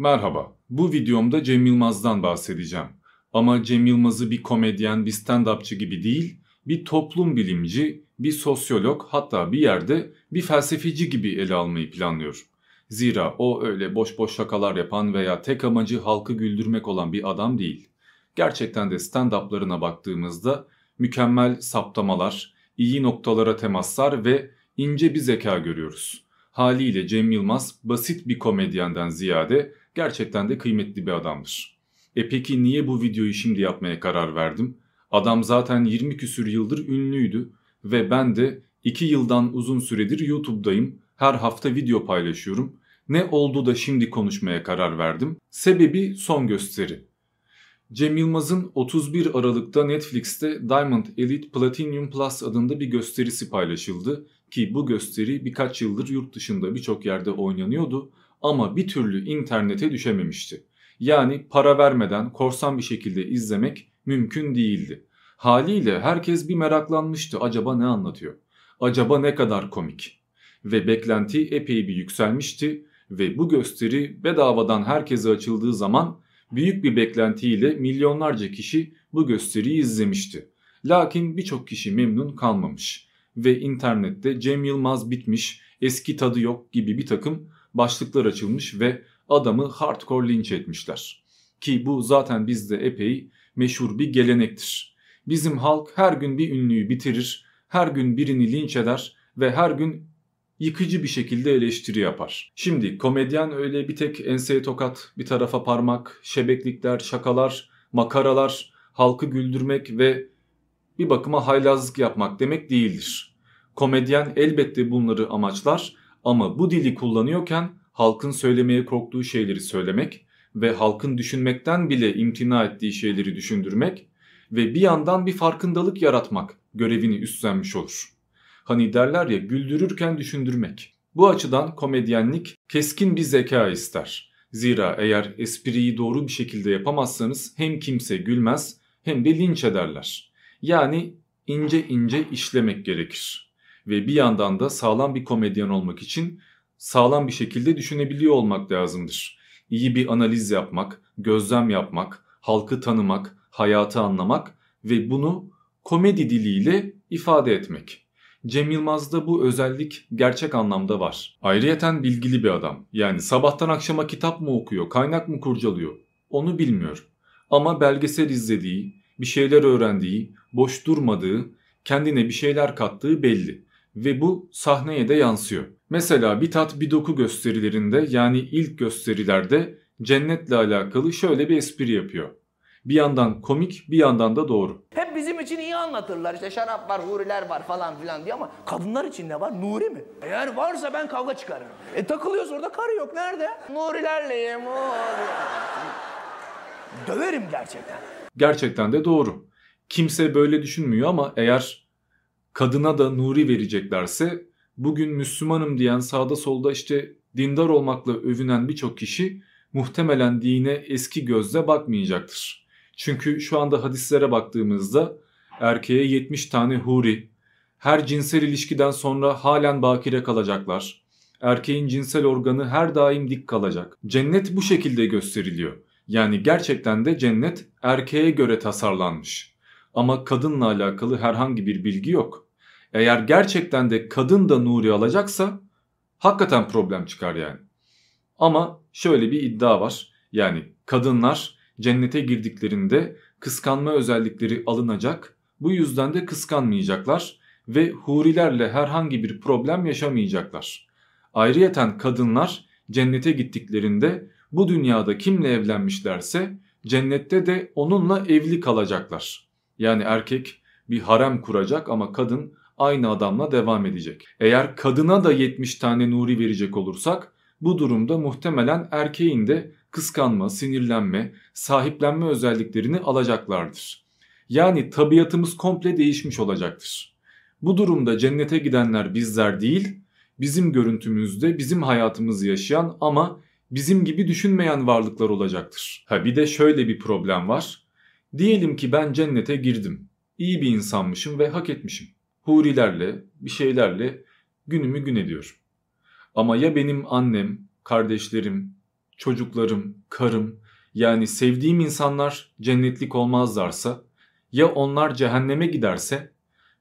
Merhaba, bu videomda Cem Yılmaz'dan bahsedeceğim. Ama Cem Yılmaz'ı bir komedyen, bir stand-upçı gibi değil, bir toplum bilimci, bir sosyolog hatta bir yerde bir felsefeci gibi ele almayı planlıyor. Zira o öyle boş boş şakalar yapan veya tek amacı halkı güldürmek olan bir adam değil. Gerçekten de stand-up'larına baktığımızda mükemmel saptamalar, iyi noktalara temaslar ve ince bir zeka görüyoruz. Haliyle Cem Yılmaz basit bir komedyenden ziyade gerçekten de kıymetli bir adamdır. E peki niye bu videoyu şimdi yapmaya karar verdim? Adam zaten 20 küsür yıldır ünlüydü ve ben de 2 yıldan uzun süredir YouTube'dayım. Her hafta video paylaşıyorum. Ne oldu da şimdi konuşmaya karar verdim? Sebebi son gösteri. Cem Yılmaz'ın 31 Aralık'ta Netflix'te Diamond Elite Platinum Plus adında bir gösterisi paylaşıldı ki bu gösteri birkaç yıldır yurt dışında birçok yerde oynanıyordu ama bir türlü internete düşememişti. Yani para vermeden korsan bir şekilde izlemek mümkün değildi. Haliyle herkes bir meraklanmıştı acaba ne anlatıyor? Acaba ne kadar komik? Ve beklenti epey bir yükselmişti ve bu gösteri bedavadan herkese açıldığı zaman büyük bir beklentiyle milyonlarca kişi bu gösteriyi izlemişti. Lakin birçok kişi memnun kalmamış ve internette Cem Yılmaz bitmiş, eski tadı yok gibi bir takım başlıklar açılmış ve adamı hardcore linç etmişler. Ki bu zaten bizde epey meşhur bir gelenektir. Bizim halk her gün bir ünlüyü bitirir, her gün birini linç eder ve her gün yıkıcı bir şekilde eleştiri yapar. Şimdi komedyen öyle bir tek enseye tokat, bir tarafa parmak, şebeklikler, şakalar, makaralar, halkı güldürmek ve bir bakıma haylazlık yapmak demek değildir. Komedyen elbette bunları amaçlar ama bu dili kullanıyorken halkın söylemeye korktuğu şeyleri söylemek ve halkın düşünmekten bile imtina ettiği şeyleri düşündürmek ve bir yandan bir farkındalık yaratmak görevini üstlenmiş olur. Hani derler ya güldürürken düşündürmek. Bu açıdan komedyenlik keskin bir zeka ister. Zira eğer espriyi doğru bir şekilde yapamazsanız hem kimse gülmez hem de linç ederler. Yani ince ince işlemek gerekir. Ve bir yandan da sağlam bir komedyen olmak için sağlam bir şekilde düşünebiliyor olmak lazımdır. İyi bir analiz yapmak, gözlem yapmak, halkı tanımak, hayatı anlamak ve bunu komedi diliyle ifade etmek. Cem Yılmaz'da bu özellik gerçek anlamda var. Ayrıyeten bilgili bir adam. Yani sabahtan akşama kitap mı okuyor, kaynak mı kurcalıyor onu bilmiyor. Ama belgesel izlediği, bir şeyler öğrendiği, boş durmadığı, kendine bir şeyler kattığı belli. Ve bu sahneye de yansıyor. Mesela bir tat bir doku gösterilerinde yani ilk gösterilerde cennetle alakalı şöyle bir espri yapıyor. Bir yandan komik bir yandan da doğru. Hep bizim için iyi anlatırlar. İşte şarap var, huriler var falan filan diye ama kadınlar için ne var? Nuri mi? Eğer varsa ben kavga çıkarırım. E takılıyoruz orada karı yok. Nerede? Nurilerleyim. Döverim gerçekten. Gerçekten de doğru. Kimse böyle düşünmüyor ama eğer kadına da Nuri vereceklerse bugün Müslümanım diyen sağda solda işte dindar olmakla övünen birçok kişi muhtemelen dine eski gözle bakmayacaktır. Çünkü şu anda hadislere baktığımızda erkeğe 70 tane huri, her cinsel ilişkiden sonra halen bakire kalacaklar. Erkeğin cinsel organı her daim dik kalacak. Cennet bu şekilde gösteriliyor. Yani gerçekten de cennet erkeğe göre tasarlanmış. Ama kadınla alakalı herhangi bir bilgi yok. Eğer gerçekten de kadın da nuri alacaksa hakikaten problem çıkar yani. Ama şöyle bir iddia var. Yani kadınlar cennete girdiklerinde kıskanma özellikleri alınacak. Bu yüzden de kıskanmayacaklar ve hurilerle herhangi bir problem yaşamayacaklar. Ayrıyeten kadınlar cennete gittiklerinde bu dünyada kimle evlenmişlerse cennette de onunla evli kalacaklar. Yani erkek bir harem kuracak ama kadın aynı adamla devam edecek. Eğer kadına da 70 tane nuri verecek olursak bu durumda muhtemelen erkeğin de kıskanma, sinirlenme, sahiplenme özelliklerini alacaklardır. Yani tabiatımız komple değişmiş olacaktır. Bu durumda cennete gidenler bizler değil, bizim görüntümüzde bizim hayatımızı yaşayan ama bizim gibi düşünmeyen varlıklar olacaktır. Ha bir de şöyle bir problem var. Diyelim ki ben cennete girdim. İyi bir insanmışım ve hak etmişim. Hurilerle, bir şeylerle günümü gün ediyorum. Ama ya benim annem, kardeşlerim, çocuklarım, karım yani sevdiğim insanlar cennetlik olmazlarsa ya onlar cehenneme giderse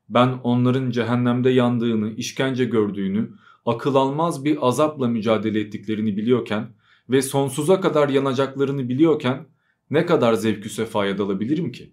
ben onların cehennemde yandığını, işkence gördüğünü, akıl almaz bir azapla mücadele ettiklerini biliyorken ve sonsuza kadar yanacaklarını biliyorken ne kadar zevkü sefaya dalabilirim ki?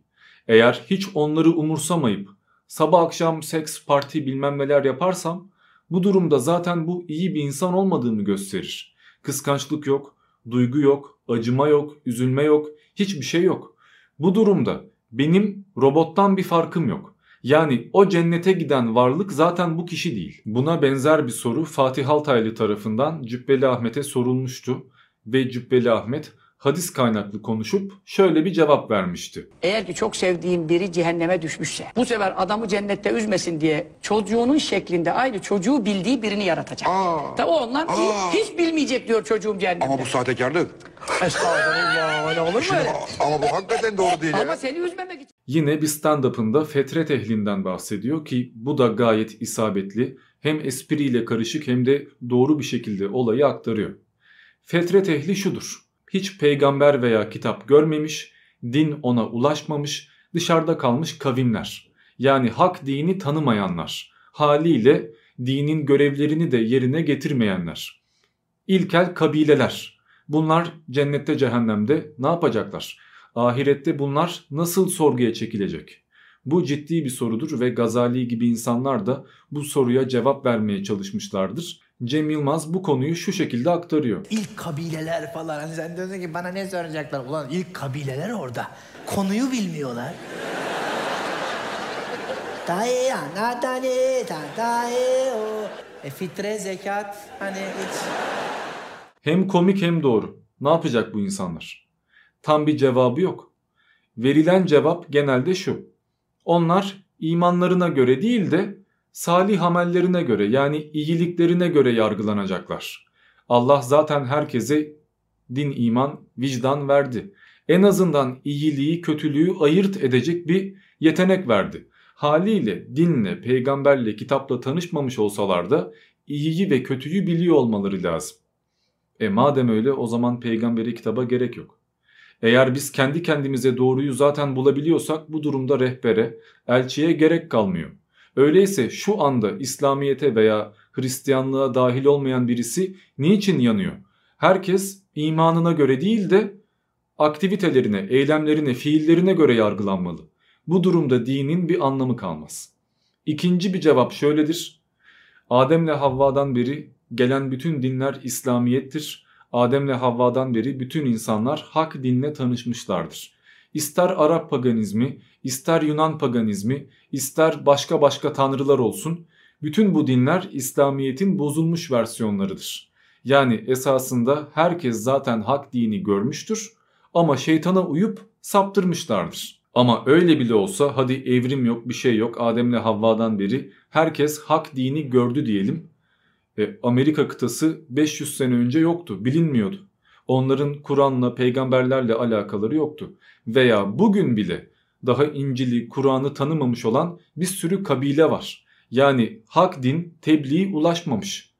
Eğer hiç onları umursamayıp sabah akşam seks parti bilmem neler yaparsam bu durumda zaten bu iyi bir insan olmadığımı gösterir. Kıskançlık yok, duygu yok, acıma yok, üzülme yok, hiçbir şey yok. Bu durumda benim robottan bir farkım yok. Yani o cennete giden varlık zaten bu kişi değil. Buna benzer bir soru Fatih Altaylı tarafından Cübbeli Ahmet'e sorulmuştu ve Cübbeli Ahmet hadis kaynaklı konuşup şöyle bir cevap vermişti. Eğer ki çok sevdiğim biri cehenneme düşmüşse bu sefer adamı cennette üzmesin diye çocuğunun şeklinde aynı çocuğu bildiği birini yaratacak. Aa. Tabi ondan hiç, hiç bilmeyecek diyor çocuğum cehennette. Ama bu sahtekarlık. Estağfurullah öyle olur mu öyle? Ama bu hakikaten doğru değil Ama ya. seni üzmemek için. Yine bir stand-up'ında fetret ehlinden bahsediyor ki bu da gayet isabetli. Hem espriyle karışık hem de doğru bir şekilde olayı aktarıyor. Fetret ehli şudur. Hiç peygamber veya kitap görmemiş, din ona ulaşmamış, dışarıda kalmış kavimler. Yani hak dini tanımayanlar. Haliyle dinin görevlerini de yerine getirmeyenler. İlkel kabileler. Bunlar cennette cehennemde ne yapacaklar? Ahirette bunlar nasıl sorguya çekilecek? Bu ciddi bir sorudur ve Gazali gibi insanlar da bu soruya cevap vermeye çalışmışlardır. Cem Yılmaz bu konuyu şu şekilde aktarıyor. İlk kabileler falan. Hani sen diyorsun ki bana ne soracaklar? Ulan ilk kabileler orada. Konuyu bilmiyorlar. Dahi ana tane dahi o. E fitre zekat hani hiç. Hem komik hem doğru. Ne yapacak bu insanlar? Tam bir cevabı yok. Verilen cevap genelde şu. Onlar imanlarına göre değil de salih amellerine göre yani iyiliklerine göre yargılanacaklar. Allah zaten herkese din, iman, vicdan verdi. En azından iyiliği, kötülüğü ayırt edecek bir yetenek verdi. Haliyle dinle, peygamberle, kitapla tanışmamış olsalar da iyiyi ve kötüyü biliyor olmaları lazım. E madem öyle o zaman peygamberi kitaba gerek yok. Eğer biz kendi kendimize doğruyu zaten bulabiliyorsak bu durumda rehbere, elçiye gerek kalmıyor. Öyleyse şu anda İslamiyete veya Hristiyanlığa dahil olmayan birisi niçin yanıyor? Herkes imanına göre değil de aktivitelerine, eylemlerine, fiillerine göre yargılanmalı. Bu durumda dinin bir anlamı kalmaz. İkinci bir cevap şöyledir. Ademle Havva'dan beri gelen bütün dinler İslamiyettir. Ademle Havva'dan beri bütün insanlar hak dinle tanışmışlardır. İster Arap paganizmi, ister Yunan paganizmi, ister başka başka tanrılar olsun, bütün bu dinler İslamiyet'in bozulmuş versiyonlarıdır. Yani esasında herkes zaten hak dini görmüştür ama şeytana uyup saptırmışlardır. Ama öyle bile olsa hadi evrim yok bir şey yok Adem'le Havva'dan beri herkes hak dini gördü diyelim. E, Amerika kıtası 500 sene önce yoktu bilinmiyordu. Onların Kur'an'la peygamberlerle alakaları yoktu. Veya bugün bile daha İncil'i, Kur'an'ı tanımamış olan bir sürü kabile var. Yani hak din tebliğ ulaşmamış.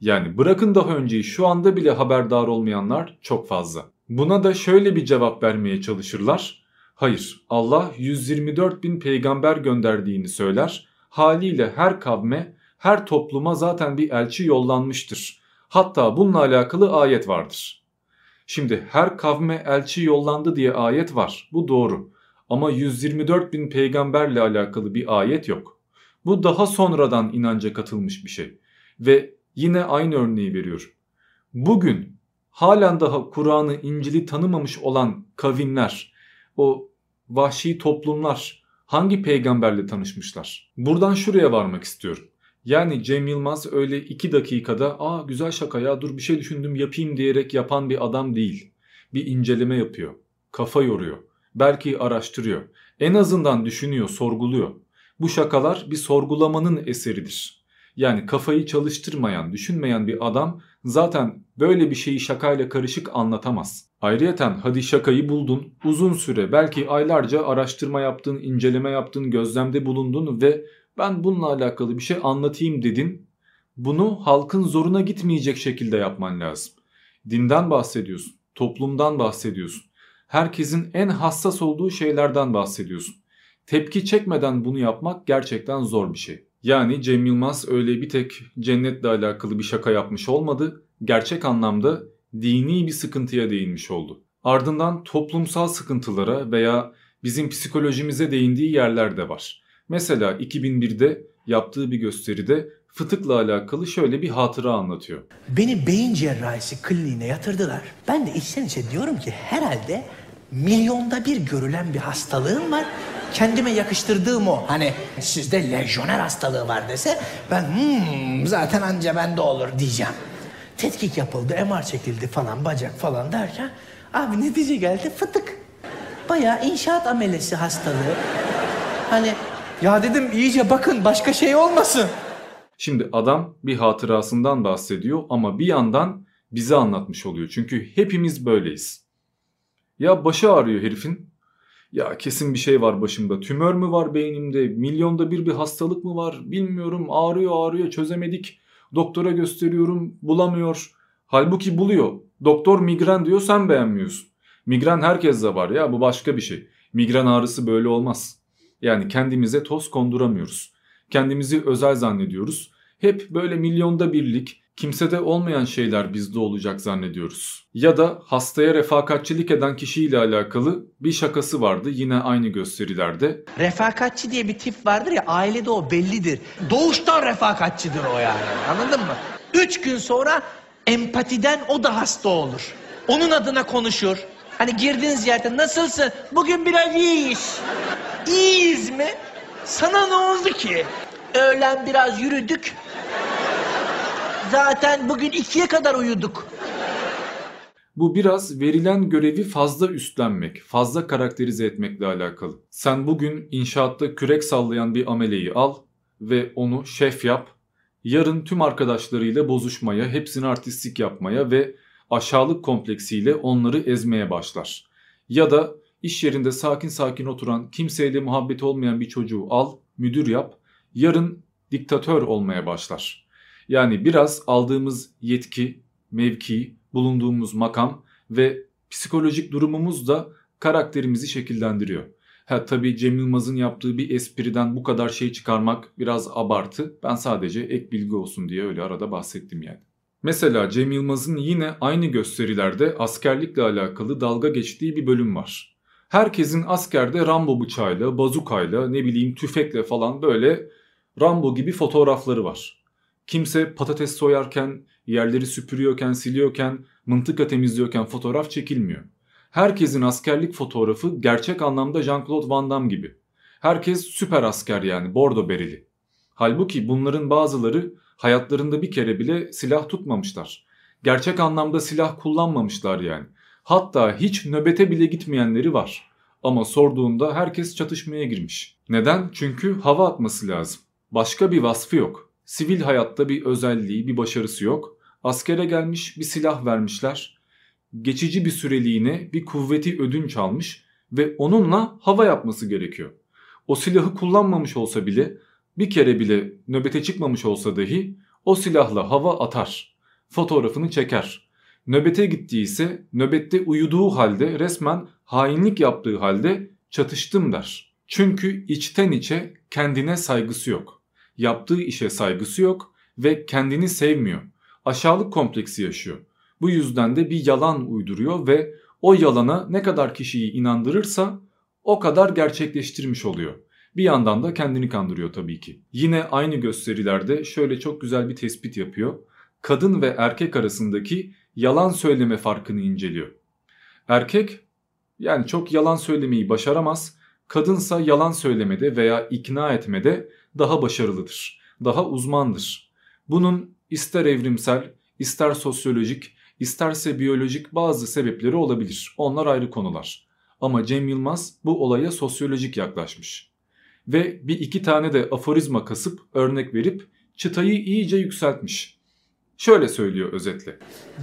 Yani bırakın daha önceyi şu anda bile haberdar olmayanlar çok fazla. Buna da şöyle bir cevap vermeye çalışırlar. Hayır Allah 124 bin peygamber gönderdiğini söyler. Haliyle her kavme, her topluma zaten bir elçi yollanmıştır. Hatta bununla alakalı ayet vardır. Şimdi her kavme elçi yollandı diye ayet var. Bu doğru. Ama 124 bin peygamberle alakalı bir ayet yok. Bu daha sonradan inanca katılmış bir şey. Ve yine aynı örneği veriyor. Bugün halen daha Kur'an'ı, İncil'i tanımamış olan kavimler, o vahşi toplumlar hangi peygamberle tanışmışlar? Buradan şuraya varmak istiyorum. Yani Cem Yılmaz öyle iki dakikada aa güzel şaka ya dur bir şey düşündüm yapayım diyerek yapan bir adam değil. Bir inceleme yapıyor. Kafa yoruyor. Belki araştırıyor. En azından düşünüyor, sorguluyor. Bu şakalar bir sorgulamanın eseridir. Yani kafayı çalıştırmayan, düşünmeyen bir adam zaten böyle bir şeyi şakayla karışık anlatamaz. Ayrıyeten hadi şakayı buldun, uzun süre belki aylarca araştırma yaptın, inceleme yaptın, gözlemde bulundun ve ben bununla alakalı bir şey anlatayım dedin. Bunu halkın zoruna gitmeyecek şekilde yapman lazım. Dinden bahsediyorsun. toplumdan bahsediyorsun. Herkesin en hassas olduğu şeylerden bahsediyorsun. Tepki çekmeden bunu yapmak gerçekten zor bir şey. Yani Cem Yılmaz öyle bir tek cennetle alakalı bir şaka yapmış olmadı. Gerçek anlamda dini bir sıkıntıya değinmiş oldu. Ardından toplumsal sıkıntılara veya bizim psikolojimize değindiği yerler de var. Mesela 2001'de yaptığı bir gösteride fıtıkla alakalı şöyle bir hatıra anlatıyor. Beni beyin cerrahisi kliniğine yatırdılar. Ben de içten içe diyorum ki herhalde milyonda bir görülen bir hastalığım var. Kendime yakıştırdığım o. Hani sizde lejyoner hastalığı var dese ben hmm, zaten anca bende olur diyeceğim. Tetkik yapıldı, MR çekildi falan, bacak falan derken abi netice geldi fıtık. Bayağı inşaat amelesi hastalığı. Hani ya dedim iyice bakın başka şey olmasın. Şimdi adam bir hatırasından bahsediyor ama bir yandan bize anlatmış oluyor. Çünkü hepimiz böyleyiz. Ya başı ağrıyor herifin. Ya kesin bir şey var başımda. Tümör mü var beynimde? Milyonda bir bir hastalık mı var? Bilmiyorum. Ağrıyor ağrıyor çözemedik. Doktora gösteriyorum bulamıyor. Halbuki buluyor. Doktor migren diyor sen beğenmiyorsun. Migren herkeste var ya bu başka bir şey. Migren ağrısı böyle olmaz. Yani kendimize toz konduramıyoruz. Kendimizi özel zannediyoruz. Hep böyle milyonda birlik, kimsede olmayan şeyler bizde olacak zannediyoruz. Ya da hastaya refakatçilik eden kişiyle alakalı bir şakası vardı yine aynı gösterilerde. Refakatçi diye bir tip vardır ya ailede o bellidir. Doğuştan refakatçidir o yani anladın mı? Üç gün sonra empatiden o da hasta olur. Onun adına konuşur. Hani girdiğiniz yerde nasılsın? Bugün biraz iyiyiz. İyiyiz mi? Sana ne oldu ki? Öğlen biraz yürüdük. Zaten bugün ikiye kadar uyuduk. Bu biraz verilen görevi fazla üstlenmek, fazla karakterize etmekle alakalı. Sen bugün inşaatta kürek sallayan bir ameleyi al ve onu şef yap. Yarın tüm arkadaşlarıyla bozuşmaya, hepsini artistik yapmaya ve aşağılık kompleksiyle onları ezmeye başlar. Ya da iş yerinde sakin sakin oturan, kimseyle muhabbeti olmayan bir çocuğu al, müdür yap. Yarın diktatör olmaya başlar. Yani biraz aldığımız yetki, mevki, bulunduğumuz makam ve psikolojik durumumuz da karakterimizi şekillendiriyor. Ha tabii Cem Yılmaz'ın yaptığı bir espriden bu kadar şey çıkarmak biraz abartı. Ben sadece ek bilgi olsun diye öyle arada bahsettim yani. Mesela Cem Yılmaz'ın yine aynı gösterilerde askerlikle alakalı dalga geçtiği bir bölüm var. Herkesin askerde Rambo bıçağıyla, bazukayla, ne bileyim tüfekle falan böyle Rambo gibi fotoğrafları var. Kimse patates soyarken, yerleri süpürüyorken, siliyorken, mıntıka temizliyorken fotoğraf çekilmiyor. Herkesin askerlik fotoğrafı gerçek anlamda Jean-Claude Van Damme gibi. Herkes süper asker yani bordo bereli. Halbuki bunların bazıları hayatlarında bir kere bile silah tutmamışlar. Gerçek anlamda silah kullanmamışlar yani. Hatta hiç nöbete bile gitmeyenleri var. Ama sorduğunda herkes çatışmaya girmiş. Neden? Çünkü hava atması lazım. Başka bir vasfı yok. Sivil hayatta bir özelliği, bir başarısı yok. Askere gelmiş bir silah vermişler. Geçici bir süreliğine bir kuvveti ödünç almış ve onunla hava yapması gerekiyor. O silahı kullanmamış olsa bile bir kere bile nöbete çıkmamış olsa dahi o silahla hava atar. Fotoğrafını çeker. Nöbete gittiyse nöbette uyuduğu halde resmen hainlik yaptığı halde çatıştım der. Çünkü içten içe kendine saygısı yok. Yaptığı işe saygısı yok ve kendini sevmiyor. Aşağılık kompleksi yaşıyor. Bu yüzden de bir yalan uyduruyor ve o yalana ne kadar kişiyi inandırırsa o kadar gerçekleştirmiş oluyor. Bir yandan da kendini kandırıyor tabii ki. Yine aynı gösterilerde şöyle çok güzel bir tespit yapıyor. Kadın ve erkek arasındaki yalan söyleme farkını inceliyor. Erkek yani çok yalan söylemeyi başaramaz. Kadınsa yalan söylemede veya ikna etmede daha başarılıdır. Daha uzmandır. Bunun ister evrimsel, ister sosyolojik, isterse biyolojik bazı sebepleri olabilir. Onlar ayrı konular. Ama Cem Yılmaz bu olaya sosyolojik yaklaşmış. Ve bir iki tane de aforizma kasıp örnek verip çıtayı iyice yükseltmiş. Şöyle söylüyor özetle.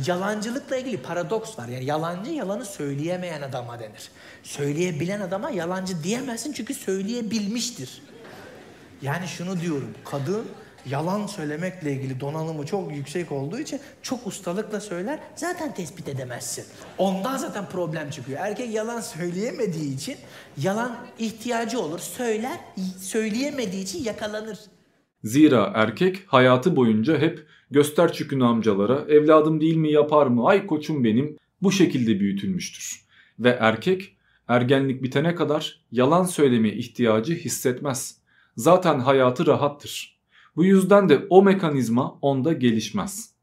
Yalancılıkla ilgili paradoks var. Yani yalancı yalanı söyleyemeyen adama denir. Söyleyebilen adama yalancı diyemezsin çünkü söyleyebilmiştir. Yani şunu diyorum. Kadın yalan söylemekle ilgili donanımı çok yüksek olduğu için çok ustalıkla söyler. Zaten tespit edemezsin. Ondan zaten problem çıkıyor. Erkek yalan söyleyemediği için yalan ihtiyacı olur. Söyler, söyleyemediği için yakalanır. Zira erkek hayatı boyunca hep göster çükünü amcalara, evladım değil mi yapar mı, ay koçum benim bu şekilde büyütülmüştür. Ve erkek ergenlik bitene kadar yalan söyleme ihtiyacı hissetmez. Zaten hayatı rahattır. Bu yüzden de o mekanizma onda gelişmez.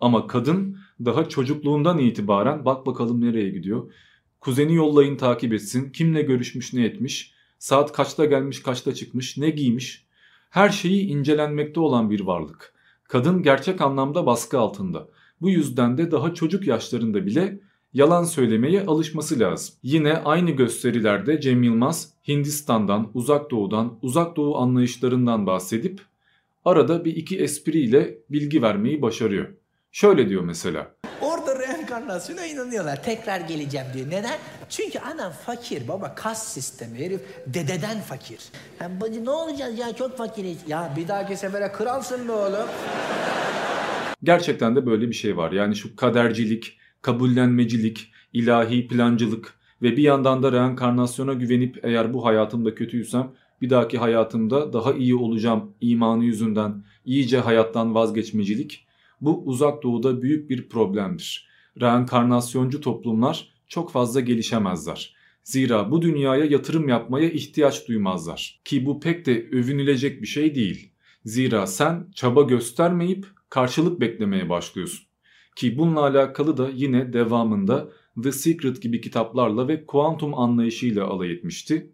Ama kadın daha çocukluğundan itibaren bak bakalım nereye gidiyor. Kuzeni yollayın takip etsin. Kimle görüşmüş ne etmiş. Saat kaçta gelmiş kaçta çıkmış ne giymiş. Her şeyi incelenmekte olan bir varlık. Kadın gerçek anlamda baskı altında. Bu yüzden de daha çocuk yaşlarında bile yalan söylemeye alışması lazım. Yine aynı gösterilerde Cem Yılmaz Hindistan'dan, Uzak Doğu'dan, Uzak Doğu anlayışlarından bahsedip arada bir iki espriyle bilgi vermeyi başarıyor. Şöyle diyor mesela. Orada reenkarnasyona inanıyorlar. Tekrar geleceğim diyor. Neden? Çünkü anam fakir baba kas sistemi herif dededen fakir. Hem bacı ne olacağız ya çok fakiriz. Ya bir dahaki sefere kralsın be oğlum. Gerçekten de böyle bir şey var. Yani şu kadercilik, kabullenmecilik, ilahi plancılık ve bir yandan da reenkarnasyona güvenip eğer bu hayatımda kötüysem bir dahaki hayatımda daha iyi olacağım imanı yüzünden iyice hayattan vazgeçmecilik bu uzak doğuda büyük bir problemdir. Reenkarnasyoncu toplumlar çok fazla gelişemezler. Zira bu dünyaya yatırım yapmaya ihtiyaç duymazlar. Ki bu pek de övünülecek bir şey değil. Zira sen çaba göstermeyip karşılık beklemeye başlıyorsun. Ki bununla alakalı da yine devamında The Secret gibi kitaplarla ve kuantum anlayışıyla alay etmişti.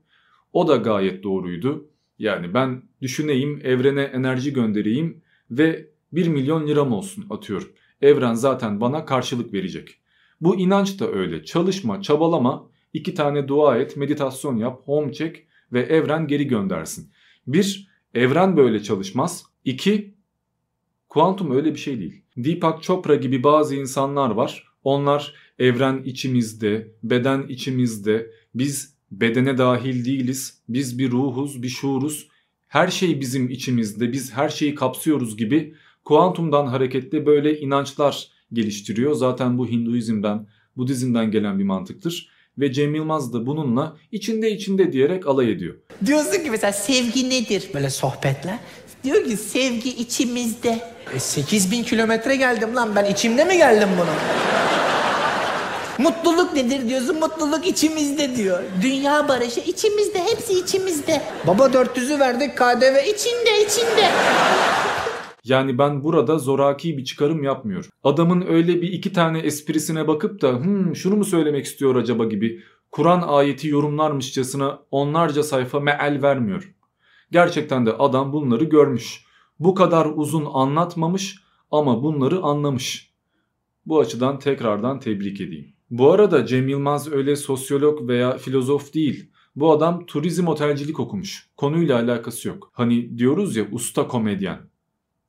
O da gayet doğruydu. Yani ben düşüneyim, evrene enerji göndereyim ve 1 milyon liram olsun atıyorum. Evren zaten bana karşılık verecek. Bu inanç da öyle. Çalışma, çabalama, iki tane dua et, meditasyon yap, home çek ve evren geri göndersin. Bir, evren böyle çalışmaz. İki, kuantum öyle bir şey değil. Deepak Chopra gibi bazı insanlar var. Onlar evren içimizde, beden içimizde, biz bedene dahil değiliz, biz bir ruhuz, bir şuuruz. Her şey bizim içimizde, biz her şeyi kapsıyoruz gibi kuantumdan hareketle böyle inançlar geliştiriyor. Zaten bu Hinduizm'den, Budizm'den gelen bir mantıktır. Ve Cem Yılmaz da bununla içinde içinde diyerek alay ediyor. Diyorsun ki mesela sevgi nedir? Böyle sohbetler. Diyor ki sevgi içimizde. E 8 bin kilometre geldim lan ben içimde mi geldim bunu? Mutluluk nedir diyorsun? Mutluluk içimizde diyor. Dünya barışı içimizde, hepsi içimizde. Baba 400'ü verdik KDV içinde, içinde. Yani ben burada zoraki bir çıkarım yapmıyorum. Adamın öyle bir iki tane esprisine bakıp da hmm, şunu mu söylemek istiyor acaba gibi Kur'an ayeti yorumlarmışçasına onlarca sayfa meal vermiyor. Gerçekten de adam bunları görmüş. Bu kadar uzun anlatmamış ama bunları anlamış. Bu açıdan tekrardan tebrik edeyim. Bu arada Cem Yılmaz öyle sosyolog veya filozof değil. Bu adam turizm otelcilik okumuş. Konuyla alakası yok. Hani diyoruz ya usta komedyen.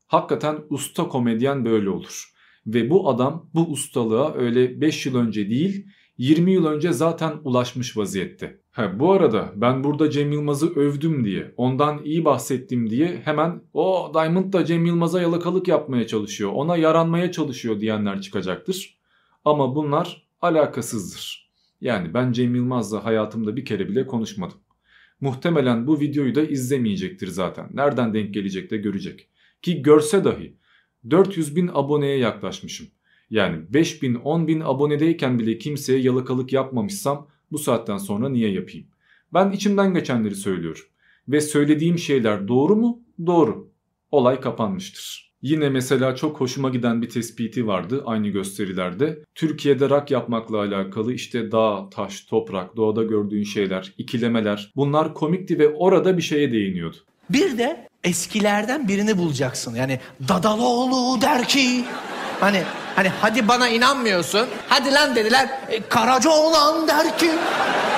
Hakikaten usta komedyen böyle olur. Ve bu adam bu ustalığa öyle 5 yıl önce değil 20 yıl önce zaten ulaşmış vaziyette. Ha, bu arada ben burada Cem Yılmaz'ı övdüm diye, ondan iyi bahsettim diye hemen o Diamond da Cem Yılmaz'a yalakalık yapmaya çalışıyor, ona yaranmaya çalışıyor diyenler çıkacaktır. Ama bunlar alakasızdır. Yani ben Cem Yılmaz'la hayatımda bir kere bile konuşmadım. Muhtemelen bu videoyu da izlemeyecektir zaten. Nereden denk gelecek de görecek. Ki görse dahi 400 bin aboneye yaklaşmışım. Yani 5 bin 10 bin abonedeyken bile kimseye yalakalık yapmamışsam bu saatten sonra niye yapayım? Ben içimden geçenleri söylüyorum. Ve söylediğim şeyler doğru mu? Doğru. Olay kapanmıştır. Yine mesela çok hoşuma giden bir tespiti vardı aynı gösterilerde. Türkiye'de rak yapmakla alakalı işte dağ, taş, toprak, doğada gördüğün şeyler, ikilemeler bunlar komikti ve orada bir şeye değiniyordu. Bir de eskilerden birini bulacaksın. Yani Dadaloğlu der ki hani hani hadi bana inanmıyorsun. Hadi lan dediler. E, Karacaoğlan der ki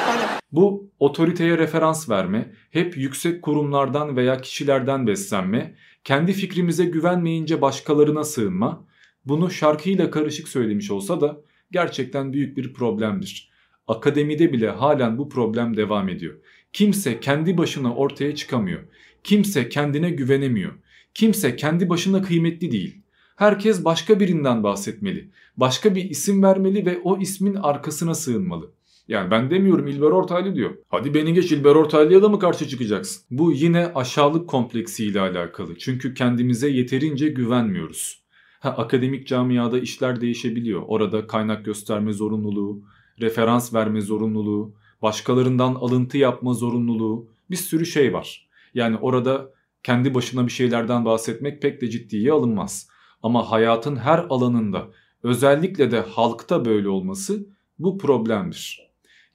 hani Bu otoriteye referans verme, hep yüksek kurumlardan veya kişilerden beslenme, kendi fikrimize güvenmeyince başkalarına sığınma, bunu şarkıyla karışık söylemiş olsa da gerçekten büyük bir problemdir. Akademide bile halen bu problem devam ediyor. Kimse kendi başına ortaya çıkamıyor. Kimse kendine güvenemiyor. Kimse kendi başına kıymetli değil. Herkes başka birinden bahsetmeli. Başka bir isim vermeli ve o ismin arkasına sığınmalı. Yani ben demiyorum İlber Ortaylı diyor. Hadi beni geç İlber Ortaylı'ya da mı karşı çıkacaksın? Bu yine aşağılık kompleksiyle alakalı. Çünkü kendimize yeterince güvenmiyoruz. Ha, akademik camiada işler değişebiliyor. Orada kaynak gösterme zorunluluğu, referans verme zorunluluğu, başkalarından alıntı yapma zorunluluğu bir sürü şey var. Yani orada kendi başına bir şeylerden bahsetmek pek de ciddiye alınmaz. Ama hayatın her alanında özellikle de halkta böyle olması bu problemdir.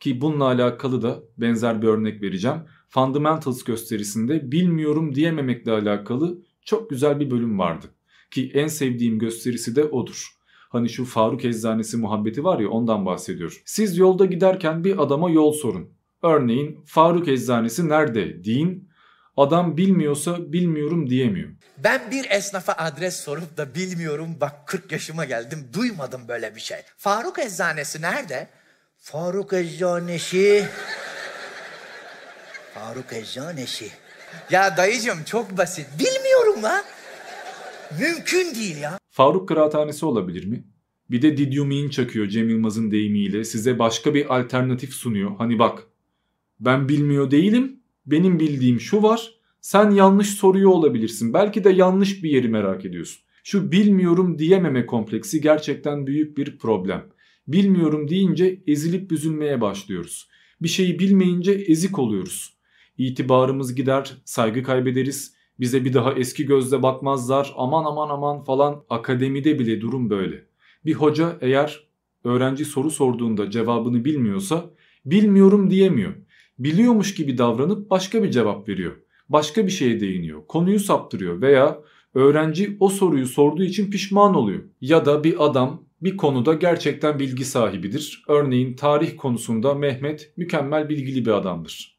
Ki bununla alakalı da benzer bir örnek vereceğim. Fundamentals gösterisinde bilmiyorum diyememekle alakalı çok güzel bir bölüm vardı. Ki en sevdiğim gösterisi de odur. Hani şu Faruk Eczanesi muhabbeti var ya ondan bahsediyor. Siz yolda giderken bir adama yol sorun. Örneğin Faruk Eczanesi nerede deyin. Adam bilmiyorsa bilmiyorum diyemiyor. Ben bir esnafa adres sorup da bilmiyorum bak 40 yaşıma geldim duymadım böyle bir şey. Faruk Eczanesi nerede? Faruk Eczanesi. Faruk Eczanesi. Ya dayıcım çok basit. Bilmiyorum la. Mümkün değil ya. Faruk Kıraathanesi olabilir mi? Bir de Didyumin çakıyor Cem Yılmaz'ın deyimiyle. Size başka bir alternatif sunuyor. Hani bak ben bilmiyor değilim. Benim bildiğim şu var. Sen yanlış soruyor olabilirsin. Belki de yanlış bir yeri merak ediyorsun. Şu bilmiyorum diyememe kompleksi gerçekten büyük bir problem. Bilmiyorum deyince ezilip büzülmeye başlıyoruz. Bir şeyi bilmeyince ezik oluyoruz. İtibarımız gider, saygı kaybederiz. Bize bir daha eski gözle bakmazlar. Aman aman aman falan. Akademide bile durum böyle. Bir hoca eğer öğrenci soru sorduğunda cevabını bilmiyorsa bilmiyorum diyemiyor. Biliyormuş gibi davranıp başka bir cevap veriyor. Başka bir şeye değiniyor. Konuyu saptırıyor veya öğrenci o soruyu sorduğu için pişman oluyor. Ya da bir adam bir konuda gerçekten bilgi sahibidir. Örneğin tarih konusunda Mehmet mükemmel bilgili bir adamdır.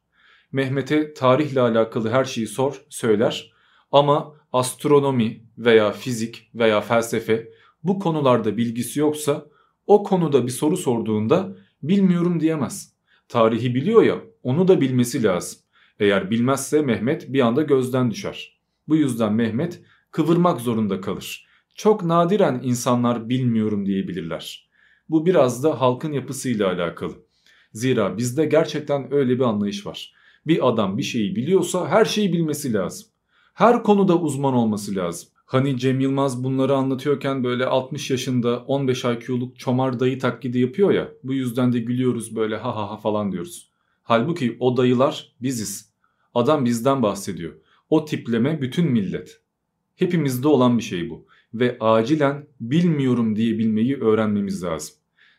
Mehmet'e tarihle alakalı her şeyi sor, söyler ama astronomi veya fizik veya felsefe bu konularda bilgisi yoksa o konuda bir soru sorduğunda bilmiyorum diyemez. Tarihi biliyor ya onu da bilmesi lazım. Eğer bilmezse Mehmet bir anda gözden düşer. Bu yüzden Mehmet kıvırmak zorunda kalır. Çok nadiren insanlar bilmiyorum diyebilirler. Bu biraz da halkın yapısıyla alakalı. Zira bizde gerçekten öyle bir anlayış var. Bir adam bir şeyi biliyorsa her şeyi bilmesi lazım. Her konuda uzman olması lazım. Hani Cem Yılmaz bunları anlatıyorken böyle 60 yaşında 15 IQ'luk çomar dayı taklidi yapıyor ya. Bu yüzden de gülüyoruz böyle ha ha ha falan diyoruz. Halbuki o dayılar biziz. Adam bizden bahsediyor. O tipleme bütün millet. Hepimizde olan bir şey bu. Ve acilen bilmiyorum diyebilmeyi öğrenmemiz lazım.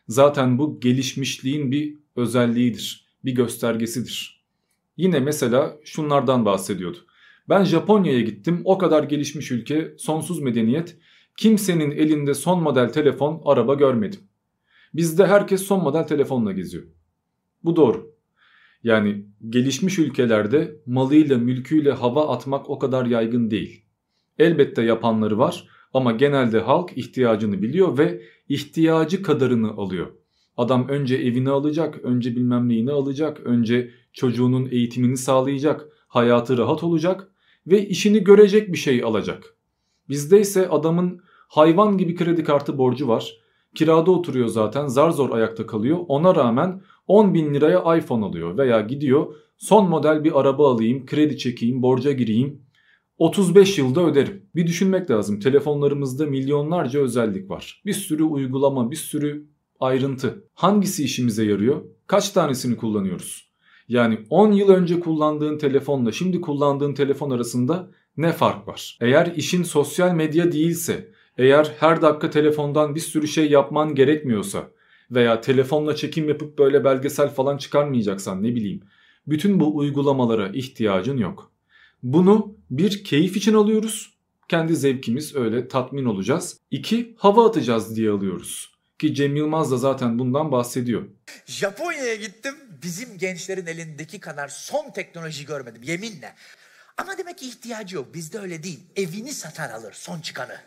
Zaten bu gelişmişliğin bir özelliğidir. Bir göstergesidir. Yine mesela şunlardan bahsediyordu. Ben Japonya'ya gittim. O kadar gelişmiş ülke, sonsuz medeniyet. Kimsenin elinde son model telefon, araba görmedim. Bizde herkes son model telefonla geziyor. Bu doğru. Yani gelişmiş ülkelerde malıyla mülküyle hava atmak o kadar yaygın değil. Elbette yapanları var ama genelde halk ihtiyacını biliyor ve ihtiyacı kadarını alıyor. Adam önce evini alacak, önce bilmem neyini alacak, önce çocuğunun eğitimini sağlayacak, hayatı rahat olacak ve işini görecek bir şey alacak. Bizde ise adamın hayvan gibi kredi kartı borcu var. Kirada oturuyor zaten zar zor ayakta kalıyor. Ona rağmen 10 bin liraya iPhone alıyor veya gidiyor son model bir araba alayım, kredi çekeyim, borca gireyim. 35 yılda öderim. Bir düşünmek lazım. Telefonlarımızda milyonlarca özellik var. Bir sürü uygulama, bir sürü ayrıntı. Hangisi işimize yarıyor? Kaç tanesini kullanıyoruz? Yani 10 yıl önce kullandığın telefonla şimdi kullandığın telefon arasında ne fark var? Eğer işin sosyal medya değilse, eğer her dakika telefondan bir sürü şey yapman gerekmiyorsa veya telefonla çekim yapıp böyle belgesel falan çıkarmayacaksan ne bileyim. Bütün bu uygulamalara ihtiyacın yok. Bunu bir keyif için alıyoruz. Kendi zevkimiz öyle tatmin olacağız. İki hava atacağız diye alıyoruz. Ki Cem Yılmaz da zaten bundan bahsediyor. Japonya'ya gittim. Bizim gençlerin elindeki kadar son teknoloji görmedim yeminle. Ama demek ki ihtiyacı yok. Bizde öyle değil. Evini satar alır son çıkanı.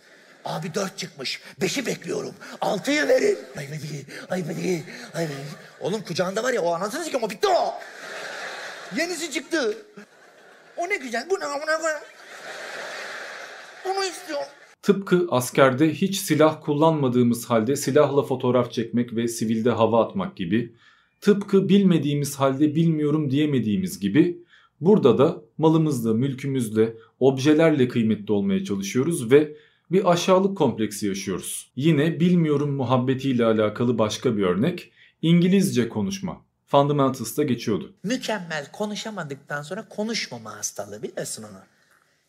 Abi dört çıkmış. Beşi bekliyorum. Altıyı verin. Ay bedi, ay bedi, ay bedi. Oğlum kucağında var ya o anasını sikim o bitti o. Yenisi çıktı. O ne güzel. Bu ne amına? Bunu istiyorum. Tıpkı askerde hiç silah kullanmadığımız halde silahla fotoğraf çekmek ve sivilde hava atmak gibi, tıpkı bilmediğimiz halde bilmiyorum diyemediğimiz gibi burada da malımızla, mülkümüzle, objelerle kıymetli olmaya çalışıyoruz ve bir aşağılık kompleksi yaşıyoruz. Yine bilmiyorum muhabbetiyle alakalı başka bir örnek İngilizce konuşma. Fundamentals'ta geçiyordu. Mükemmel konuşamadıktan sonra konuşmama hastalığı biliyorsun onu.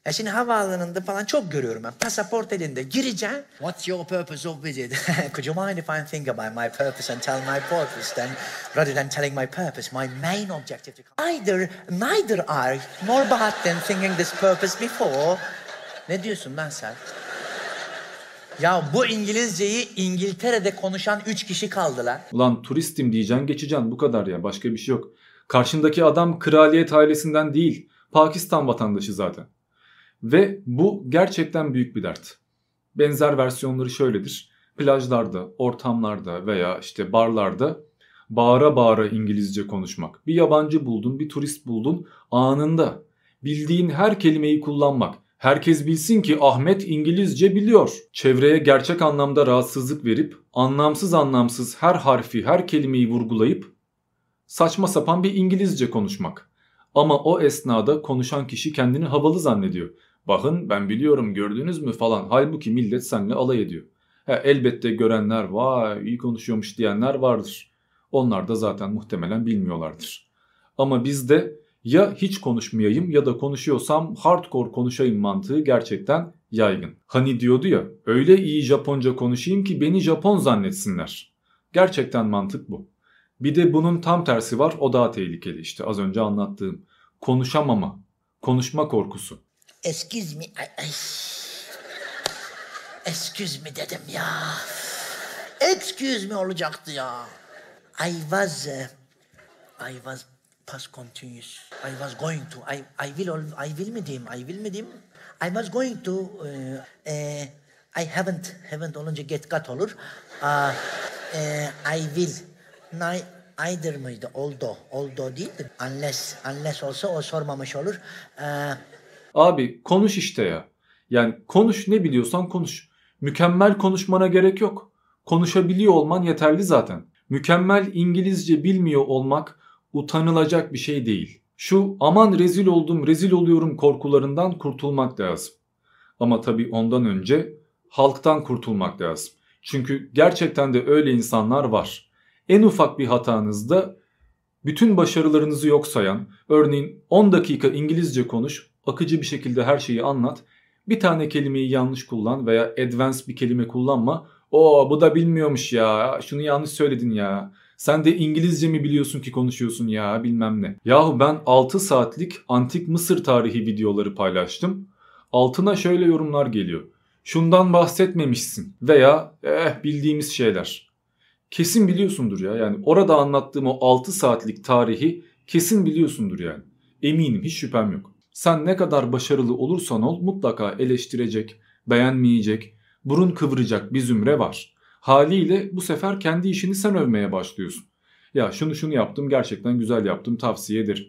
Ya şimdi havaalanında falan çok görüyorum ben. Pasaport elinde gireceksin. What's your purpose of visit? Could you mind if I think about my purpose and tell my purpose then rather than telling my purpose, my main objective to come. Either, neither are more than thinking this purpose before. Ne diyorsun lan sen? Ya bu İngilizceyi İngiltere'de konuşan üç kişi kaldılar. Ulan turistim diyeceksin geçeceksin bu kadar ya başka bir şey yok. Karşındaki adam kraliyet ailesinden değil Pakistan vatandaşı zaten. Ve bu gerçekten büyük bir dert. Benzer versiyonları şöyledir. Plajlarda, ortamlarda veya işte barlarda bağıra bağıra İngilizce konuşmak. Bir yabancı buldun, bir turist buldun anında bildiğin her kelimeyi kullanmak. Herkes bilsin ki Ahmet İngilizce biliyor. Çevreye gerçek anlamda rahatsızlık verip anlamsız anlamsız her harfi, her kelimeyi vurgulayıp saçma sapan bir İngilizce konuşmak. Ama o esnada konuşan kişi kendini havalı zannediyor. Bakın ben biliyorum gördünüz mü falan. Halbuki millet seninle alay ediyor. He, elbette görenler vay iyi konuşuyormuş diyenler vardır. Onlar da zaten muhtemelen bilmiyorlardır. Ama bizde ya hiç konuşmayayım ya da konuşuyorsam hardcore konuşayım mantığı gerçekten yaygın. Hani diyordu ya öyle iyi Japonca konuşayım ki beni Japon zannetsinler. Gerçekten mantık bu. Bir de bunun tam tersi var o daha tehlikeli işte az önce anlattığım. Konuşamama, konuşma korkusu. Excuse me. Ay, ay. Excuse me dedim ya. Excuse me olacaktı ya. I was uh, I was past continuous. I was going to I I will I will mi diyeyim? I will mi diyeyim? I was going to uh, uh, I haven't haven't olunca get got olur. Uh, uh, I will. Nay either mıydı? Oldu. Oldu değildi. Unless unless olsa o sormamış olur. Uh, Abi konuş işte ya. Yani konuş ne biliyorsan konuş. Mükemmel konuşmana gerek yok. Konuşabiliyor olman yeterli zaten. Mükemmel İngilizce bilmiyor olmak utanılacak bir şey değil. Şu aman rezil oldum, rezil oluyorum korkularından kurtulmak lazım. Ama tabii ondan önce halktan kurtulmak lazım. Çünkü gerçekten de öyle insanlar var. En ufak bir hatanızda bütün başarılarınızı yok sayan, örneğin 10 dakika İngilizce konuş, akıcı bir şekilde her şeyi anlat. Bir tane kelimeyi yanlış kullan veya advanced bir kelime kullanma. O bu da bilmiyormuş ya. Şunu yanlış söyledin ya. Sen de İngilizce mi biliyorsun ki konuşuyorsun ya bilmem ne. Yahu ben 6 saatlik antik Mısır tarihi videoları paylaştım. Altına şöyle yorumlar geliyor. Şundan bahsetmemişsin veya eh bildiğimiz şeyler. Kesin biliyorsundur ya. Yani orada anlattığım o 6 saatlik tarihi kesin biliyorsundur yani. Eminim hiç şüphem yok. Sen ne kadar başarılı olursan ol mutlaka eleştirecek, beğenmeyecek, burun kıvıracak bir zümre var. Haliyle bu sefer kendi işini sen övmeye başlıyorsun. Ya şunu şunu yaptım gerçekten güzel yaptım tavsiye ederim.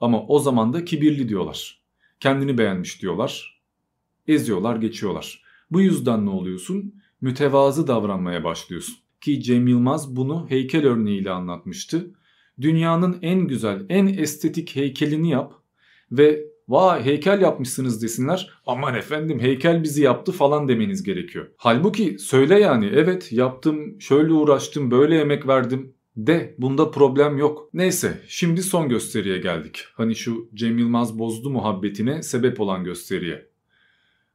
Ama o zaman da kibirli diyorlar. Kendini beğenmiş diyorlar. Eziyorlar geçiyorlar. Bu yüzden ne oluyorsun? Mütevazı davranmaya başlıyorsun. Ki Cem Yılmaz bunu heykel örneğiyle anlatmıştı. Dünyanın en güzel, en estetik heykelini yap ve vay heykel yapmışsınız desinler. Aman efendim heykel bizi yaptı falan demeniz gerekiyor. Halbuki söyle yani evet yaptım, şöyle uğraştım, böyle emek verdim de bunda problem yok. Neyse şimdi son gösteriye geldik. Hani şu Cem Yılmaz bozdu muhabbetine sebep olan gösteriye.